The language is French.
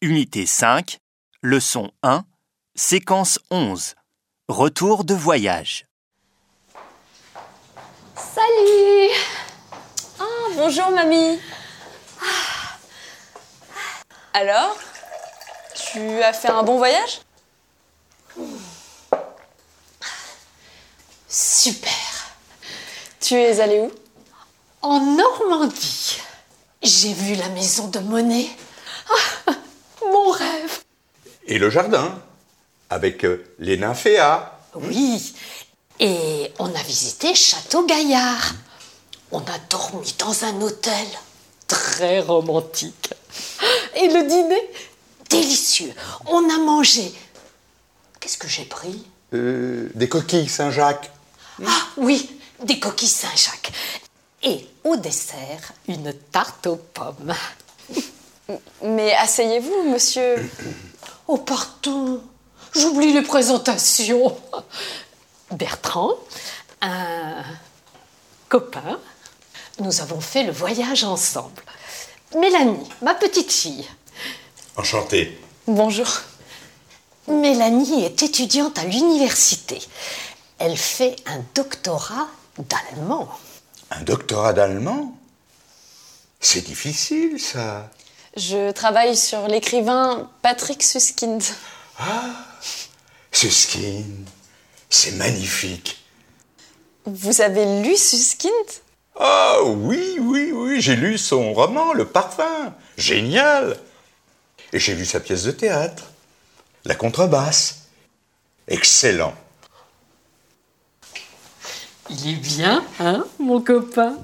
Unité 5, leçon 1, séquence 11. Retour de voyage. Salut Ah, bonjour mamie Alors Tu as fait un bon voyage? Super. Tu es allée où? En Normandie, j'ai vu la maison de Monet. Et le jardin, avec euh, les nymphéas. Oui. Et on a visité Château Gaillard. On a dormi dans un hôtel très romantique. Et le dîner Délicieux. On a mangé. Qu'est-ce que j'ai pris? Euh, des coquilles Saint-Jacques. Ah oui, des coquilles Saint-Jacques. Et au dessert, une tarte aux pommes. Mais asseyez-vous, monsieur. Oh, pardon, j'oublie les présentations. Bertrand, un copain, nous avons fait le voyage ensemble. Mélanie, ma petite fille. Enchanté. Bonjour. Mélanie est étudiante à l'université. Elle fait un doctorat d'allemand. Un doctorat d'allemand? C'est difficile, ça. Je travaille sur l'écrivain Patrick Suskind. Suskin, c'est magnifique. Vous avez lu Suskind? Oh oui, oui, oui, j'ai lu son roman, Le Parfum. Génial. Et j'ai vu sa pièce de théâtre, La contrebasse. Excellent. Il est bien, hein, mon copain?